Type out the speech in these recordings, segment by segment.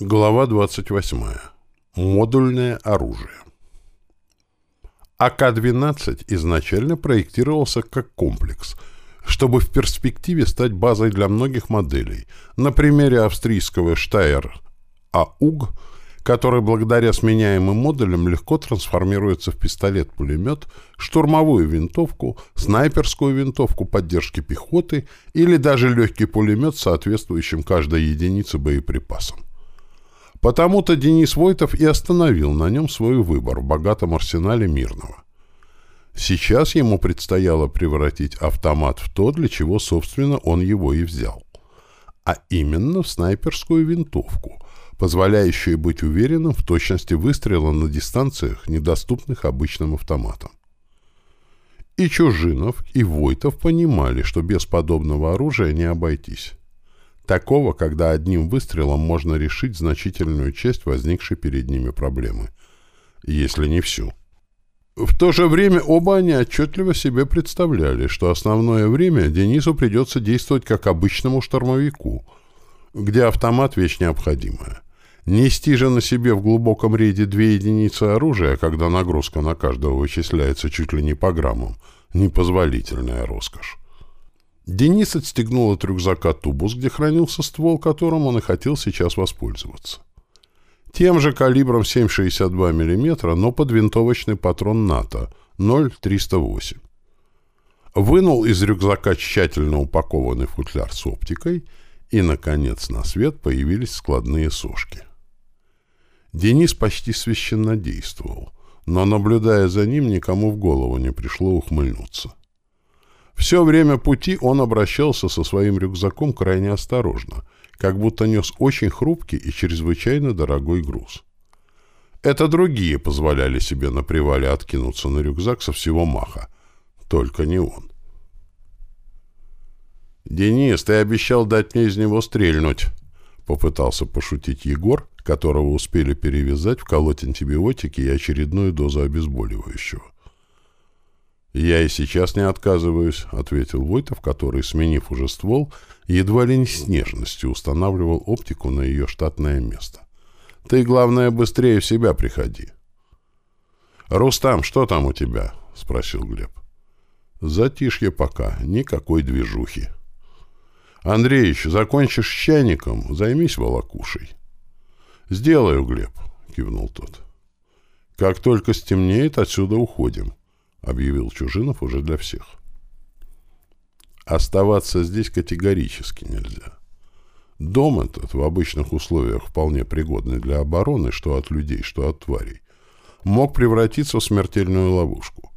Глава 28. Модульное оружие. АК-12 изначально проектировался как комплекс, чтобы в перспективе стать базой для многих моделей. На примере австрийского Штайер АУГ, который благодаря сменяемым модулям легко трансформируется в пистолет-пулемет, штурмовую винтовку, снайперскую винтовку поддержки пехоты или даже легкий пулемет с соответствующим каждой единице боеприпасом. Потому-то Денис Войтов и остановил на нем свой выбор в богатом арсенале Мирного. Сейчас ему предстояло превратить автомат в то, для чего, собственно, он его и взял. А именно в снайперскую винтовку, позволяющую быть уверенным в точности выстрела на дистанциях, недоступных обычным автоматам. И Чужинов, и Войтов понимали, что без подобного оружия не обойтись. Такого, когда одним выстрелом можно решить значительную часть возникшей перед ними проблемы. Если не всю. В то же время оба они отчетливо себе представляли, что основное время Денису придется действовать как обычному штурмовику, где автомат — вещь необходимая. Нести же на себе в глубоком рейде две единицы оружия, когда нагрузка на каждого вычисляется чуть ли не по граммам, непозволительная роскошь. Денис отстегнул от рюкзака тубус, где хранился ствол, которым он и хотел сейчас воспользоваться. Тем же калибром 7,62 мм, но под винтовочный патрон НАТО 0,308. Вынул из рюкзака тщательно упакованный футляр с оптикой, и, наконец, на свет появились складные сошки. Денис почти священно действовал, но, наблюдая за ним, никому в голову не пришло ухмыльнуться. Все время пути он обращался со своим рюкзаком крайне осторожно, как будто нес очень хрупкий и чрезвычайно дорогой груз. Это другие позволяли себе на привале откинуться на рюкзак со всего маха. Только не он. «Денис, ты обещал дать мне из него стрельнуть», — попытался пошутить Егор, которого успели перевязать, вколоть антибиотики и очередную дозу обезболивающего. «Я и сейчас не отказываюсь», — ответил Войтов, который, сменив уже ствол, едва ли не с нежностью устанавливал оптику на ее штатное место. «Ты, главное, быстрее в себя приходи». «Рустам, что там у тебя?» — спросил Глеб. «Затишье пока, никакой движухи». «Андреич, закончишь с чайником, займись волокушей». «Сделаю, Глеб», — кивнул тот. «Как только стемнеет, отсюда уходим». — объявил Чужинов уже для всех. Оставаться здесь категорически нельзя. Дом этот, в обычных условиях вполне пригодный для обороны, что от людей, что от тварей, мог превратиться в смертельную ловушку.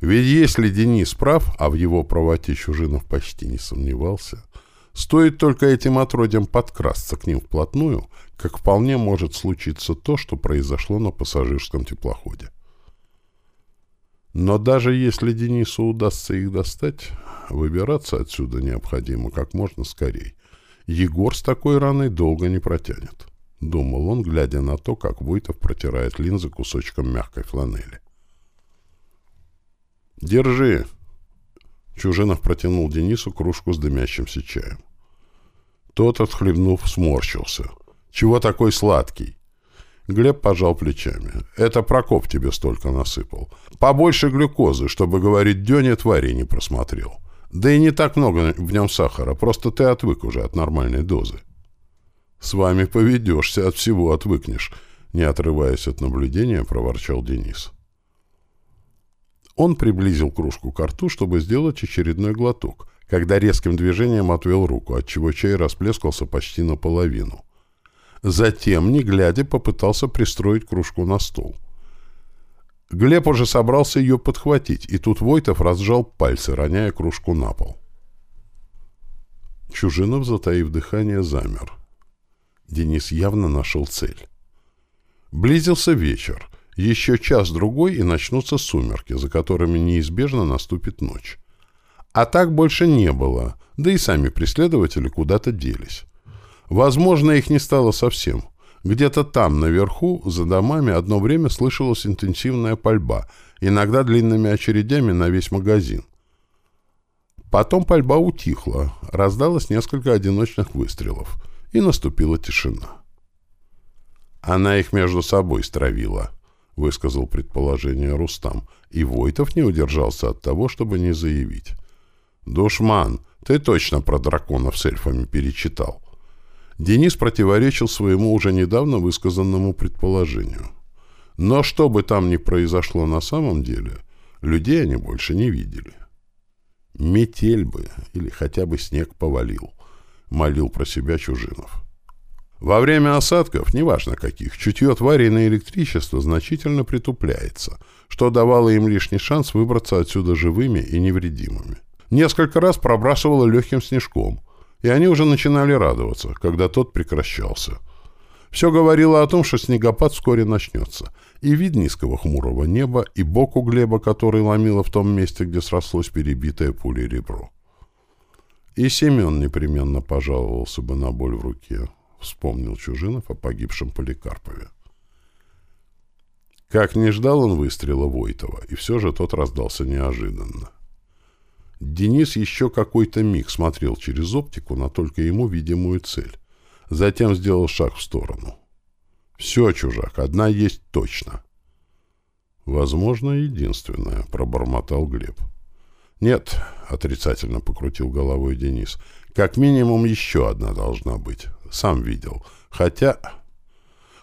Ведь если Денис прав, а в его правоте Чужинов почти не сомневался, стоит только этим отродям подкрасться к ним вплотную, как вполне может случиться то, что произошло на пассажирском теплоходе. Но даже если Денису удастся их достать, выбираться отсюда необходимо как можно скорее. Егор с такой раной долго не протянет. — думал он, глядя на то, как Войтов протирает линзы кусочком мягкой фланели. «Держи!» Чужинов протянул Денису кружку с дымящимся чаем. Тот, отхлебнув, сморщился. «Чего такой сладкий?» Глеб пожал плечами. «Это Прокоп тебе столько насыпал. Побольше глюкозы, чтобы, говорить, Деня твари не просмотрел. Да и не так много в нем сахара, просто ты отвык уже от нормальной дозы». «С вами поведешься, от всего отвыкнешь», — не отрываясь от наблюдения, проворчал Денис. Он приблизил кружку к рту, чтобы сделать очередной глоток, когда резким движением отвел руку, отчего чай расплескался почти наполовину. Затем, не глядя, попытался пристроить кружку на стол. Глеб уже собрался ее подхватить, и тут Войтов разжал пальцы, роняя кружку на пол. Чужинов, затаив дыхание, замер. Денис явно нашел цель. Близился вечер. Еще час-другой, и начнутся сумерки, за которыми неизбежно наступит ночь. А так больше не было, да и сами преследователи куда-то делись. Возможно, их не стало совсем. Где-то там, наверху, за домами, одно время слышалась интенсивная пальба, иногда длинными очередями на весь магазин. Потом пальба утихла, раздалось несколько одиночных выстрелов, и наступила тишина. Она их между собой стравила, высказал предположение Рустам, и Войтов не удержался от того, чтобы не заявить. «Душман, ты точно про драконов с эльфами перечитал». Денис противоречил своему уже недавно высказанному предположению. Но что бы там ни произошло на самом деле, людей они больше не видели. «Метель бы, или хотя бы снег повалил», — молил про себя Чужинов. Во время осадков, неважно каких, чутье тварей на электричество значительно притупляется, что давало им лишний шанс выбраться отсюда живыми и невредимыми. Несколько раз пробрасывало легким снежком, и они уже начинали радоваться, когда тот прекращался. Все говорило о том, что снегопад вскоре начнется, и вид низкого хмурого неба, и бок у Глеба, который ломило в том месте, где срослось перебитое пулей ребро. И Семен непременно пожаловался бы на боль в руке, вспомнил Чужинов о погибшем Поликарпове. Как не ждал он выстрела Войтова, и все же тот раздался неожиданно. Денис еще какой-то миг смотрел через оптику на только ему видимую цель. Затем сделал шаг в сторону. «Все, чужак, одна есть точно». «Возможно, единственная», — пробормотал Глеб. «Нет», — отрицательно покрутил головой Денис, — «как минимум еще одна должна быть. Сам видел. Хотя...»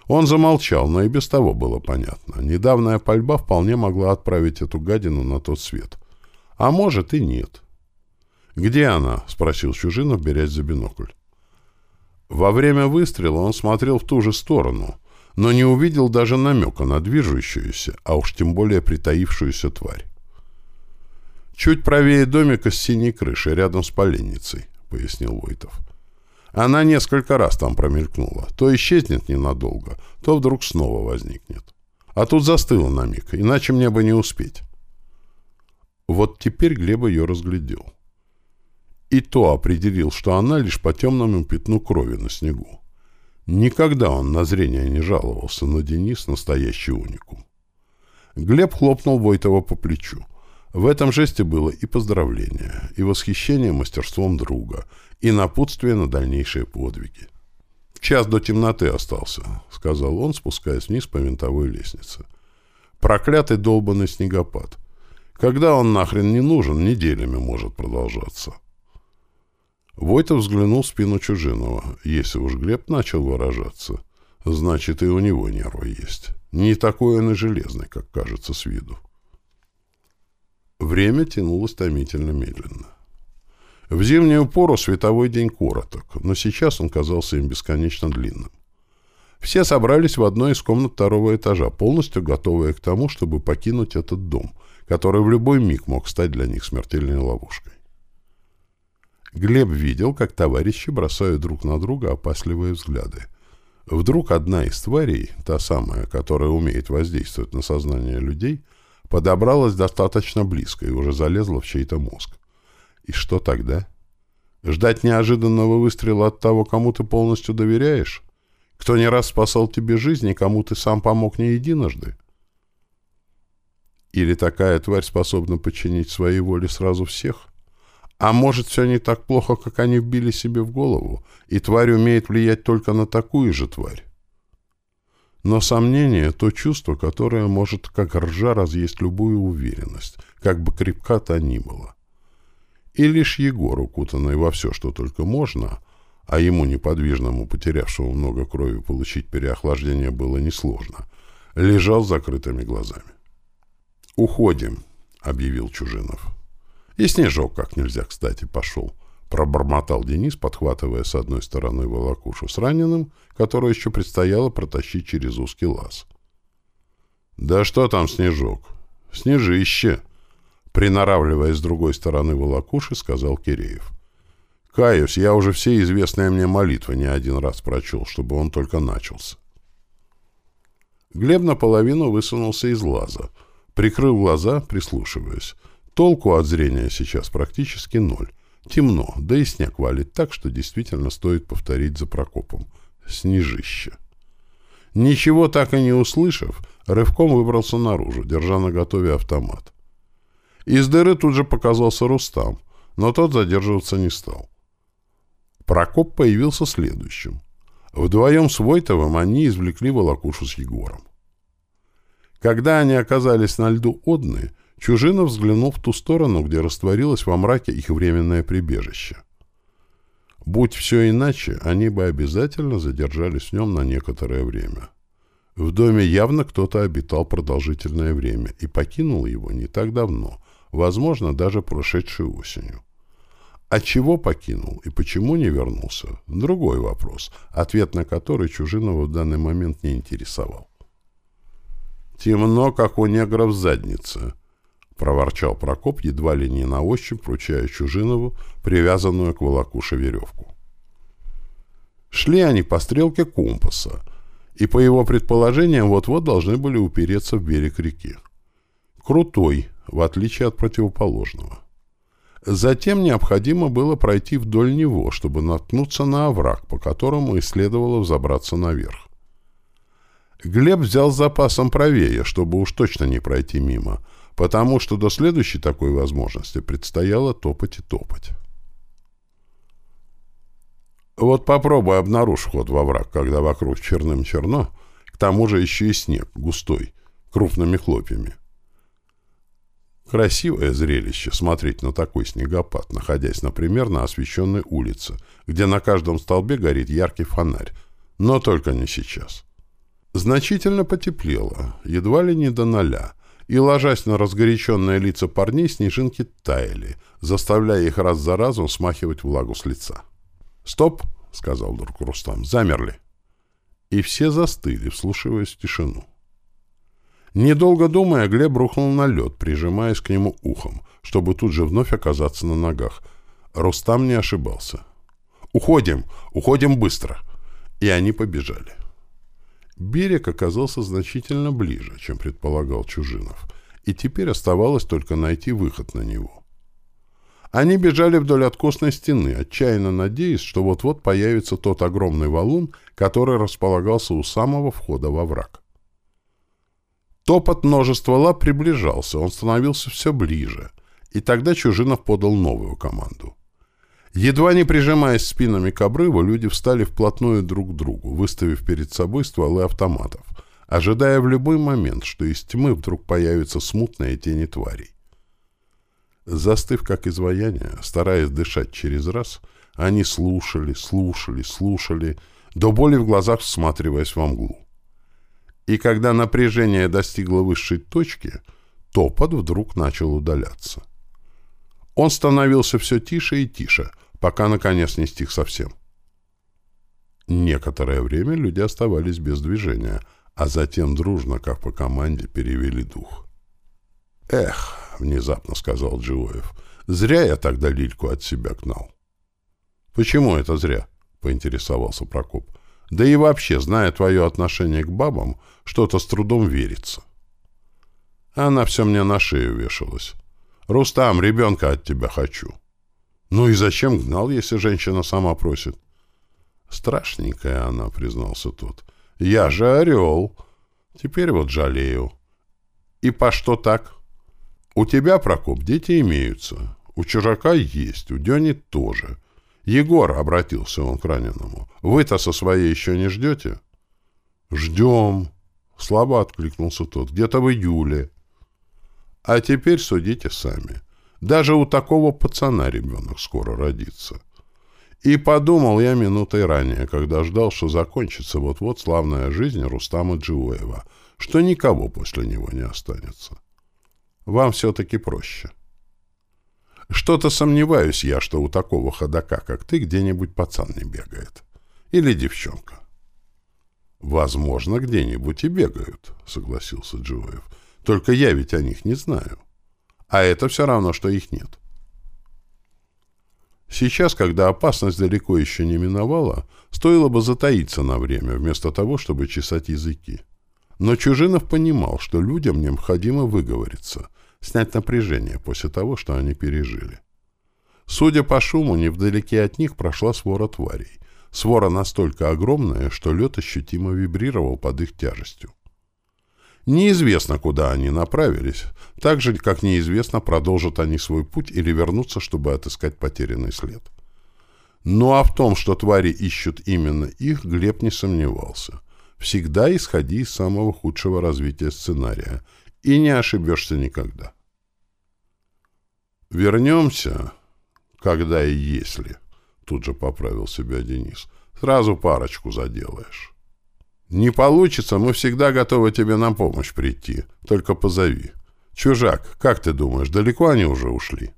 Он замолчал, но и без того было понятно. Недавняя пальба вполне могла отправить эту гадину на тот свет. А может и нет. «Где она?» — спросил Чужинов, берясь за бинокль. Во время выстрела он смотрел в ту же сторону, но не увидел даже намека на движущуюся, а уж тем более притаившуюся тварь. «Чуть правее домика с синей крышей, рядом с поленницей», — пояснил Войтов. «Она несколько раз там промелькнула. То исчезнет ненадолго, то вдруг снова возникнет. А тут застыла на миг, иначе мне бы не успеть». Вот теперь Глеб ее разглядел. И то определил, что она лишь по темному пятну крови на снегу. Никогда он на зрение не жаловался, но Денис — настоящий уникум. Глеб хлопнул Войтова по плечу. В этом жесте было и поздравление, и восхищение мастерством друга, и напутствие на дальнейшие подвиги. «Час до темноты остался», — сказал он, спускаясь вниз по винтовой лестнице. «Проклятый долбанный снегопад. Когда он нахрен не нужен, неделями может продолжаться. Войтов взглянул в спину Чужинова. Если уж Глеб начал выражаться, значит и у него нервы есть. Не такой он и железный, как кажется с виду. Время тянулось томительно медленно. В зимнюю пору световой день короток, но сейчас он казался им бесконечно длинным. Все собрались в одной из комнат второго этажа, полностью готовые к тому, чтобы покинуть этот дом, который в любой миг мог стать для них смертельной ловушкой. Глеб видел, как товарищи бросают друг на друга опасливые взгляды. Вдруг одна из тварей, та самая, которая умеет воздействовать на сознание людей, подобралась достаточно близко и уже залезла в чей-то мозг. И что тогда? Ждать неожиданного выстрела от того, кому ты полностью доверяешь? Кто не раз спасал тебе жизнь и кому ты сам помог не единожды? Или такая тварь способна подчинить своей воле сразу всех? А может, все не так плохо, как они вбили себе в голову, и тварь умеет влиять только на такую же тварь? Но сомнение — то чувство, которое может как ржа разъесть любую уверенность, как бы крепка та ни была. И лишь Егор, укутанный во все, что только можно, а ему, неподвижному, потерявшему много крови, получить переохлаждение было несложно, лежал с закрытыми глазами. «Уходим», — объявил Чужинов. «И снежок как нельзя, кстати, пошел», — пробормотал Денис, подхватывая с одной стороны волокушу с раненым, которую еще предстояло протащить через узкий лаз. «Да что там снежок? Снежище!» Приноравливая с другой стороны волокуши, сказал Киреев. «Каюсь, я уже все известные мне молитвы не один раз прочел, чтобы он только начался». Глеб наполовину высунулся из лаза — Прикрыл глаза, прислушиваясь. Толку от зрения сейчас практически ноль. Темно, да и снег валит так, что действительно стоит повторить за Прокопом. Снежище. Ничего так и не услышав, рывком выбрался наружу, держа на готове автомат. Из дыры тут же показался Рустам, но тот задерживаться не стал. Прокоп появился следующим. Вдвоем с Войтовым они извлекли волокушу с Егором. Когда они оказались на льду Одны, Чужинов взглянул в ту сторону, где растворилось во мраке их временное прибежище. Будь все иначе, они бы обязательно задержались в нем на некоторое время. В доме явно кто-то обитал продолжительное время и покинул его не так давно, возможно, даже прошедшей осенью. А чего покинул и почему не вернулся – другой вопрос, ответ на который Чужинова в данный момент не интересовал. «Темно, как у негров в заднице», — проворчал Прокоп, едва ли не на ощупь, вручая Чужинову привязанную к волокуше веревку. Шли они по стрелке компаса, и, по его предположениям, вот-вот должны были упереться в берег реки. Крутой, в отличие от противоположного. Затем необходимо было пройти вдоль него, чтобы наткнуться на овраг, по которому и следовало взобраться наверх. Глеб взял запасом правее, чтобы уж точно не пройти мимо, потому что до следующей такой возможности предстояло топать и топать. Вот попробуй обнаружь вход во враг, когда вокруг черным черно, к тому же еще и снег густой, крупными хлопьями. Красивое зрелище смотреть на такой снегопад, находясь, например, на освещенной улице, где на каждом столбе горит яркий фонарь, но только не сейчас. Значительно потеплело, едва ли не до ноля, и, ложась на разгоряченные лица парней, снежинки таяли, заставляя их раз за разом смахивать влагу с лица. «Стоп!» — сказал вдруг Рустам. «Замерли!» И все застыли, вслушиваясь в тишину. Недолго думая, Глеб рухнул на лед, прижимаясь к нему ухом, чтобы тут же вновь оказаться на ногах. Рустам не ошибался. «Уходим! Уходим быстро!» И они побежали. Берег оказался значительно ближе, чем предполагал Чужинов, и теперь оставалось только найти выход на него. Они бежали вдоль откосной стены, отчаянно надеясь, что вот-вот появится тот огромный валун, который располагался у самого входа во враг. Топот множества лап приближался, он становился все ближе, и тогда Чужинов подал новую команду. Едва не прижимаясь спинами к обрыву, люди встали вплотную друг к другу, выставив перед собой стволы автоматов, ожидая в любой момент, что из тьмы вдруг появятся смутные тени тварей. Застыв как изваяние, стараясь дышать через раз, они слушали, слушали, слушали, до боли в глазах всматриваясь во мглу. И когда напряжение достигло высшей точки, топот вдруг начал удаляться. Он становился все тише и тише, пока, наконец, не стих совсем. Некоторое время люди оставались без движения, а затем дружно, как по команде, перевели дух. «Эх!» — внезапно сказал Джиоев. «Зря я тогда Лильку от себя гнал». «Почему это зря?» — поинтересовался Прокоп. Да и вообще, зная твое отношение к бабам, что-то с трудом верится. Она все мне на шею вешалась. «Рустам, ребенка от тебя хочу». «Ну и зачем гнал, если женщина сама просит?» «Страшненькая она», — признался тот. «Я же орел. Теперь вот жалею». «И по что так?» «У тебя, Прокоп, дети имеются. У чужака есть, у Дени тоже. «Егор», — обратился он к раненому, — «вы-то со своей еще не ждете?» «Ждем», — слабо откликнулся тот, — «где-то в июле». «А теперь судите сами. Даже у такого пацана ребенок скоро родится». И подумал я минутой ранее, когда ждал, что закончится вот-вот славная жизнь Рустама Джиоева, что никого после него не останется. Вам все-таки проще. Что-то сомневаюсь я, что у такого ходока, как ты, где-нибудь пацан не бегает. Или девчонка. Возможно, где-нибудь и бегают, согласился Джоев. Только я ведь о них не знаю. А это все равно, что их нет. Сейчас, когда опасность далеко еще не миновала, стоило бы затаиться на время, вместо того, чтобы чесать языки. Но Чужинов понимал, что людям необходимо выговориться, снять напряжение после того, что они пережили. Судя по шуму, невдалеке от них прошла свора тварей. Свора настолько огромная, что лед ощутимо вибрировал под их тяжестью. Неизвестно, куда они направились, так же, как неизвестно, продолжат они свой путь или вернутся, чтобы отыскать потерянный след. Ну а в том, что твари ищут именно их, Глеб не сомневался. Всегда исходи из самого худшего развития сценария, и не ошибешься никогда. «Вернемся, когда и если», — тут же поправил себя Денис, — «сразу парочку заделаешь». «Не получится, мы всегда готовы тебе на помощь прийти, только позови. Чужак, как ты думаешь, далеко они уже ушли?»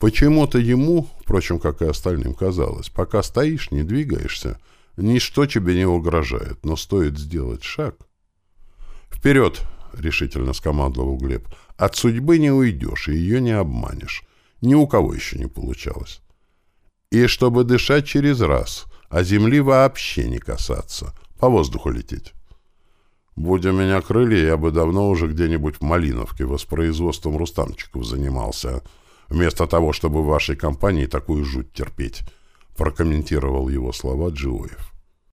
Почему-то ему, впрочем, как и остальным казалось, пока стоишь, не двигаешься, ничто тебе не угрожает, но стоит сделать шаг. «Вперед!» — решительно скомандовал Глеб. «От судьбы не уйдешь, и ее не обманешь. Ни у кого еще не получалось. И чтобы дышать через раз, а земли вообще не касаться, по воздуху лететь». Будь у меня крылья, я бы давно уже где-нибудь в Малиновке воспроизводством рустамчиков занимался, — вместо того, чтобы в вашей компании такую жуть терпеть», — прокомментировал его слова Джиоев.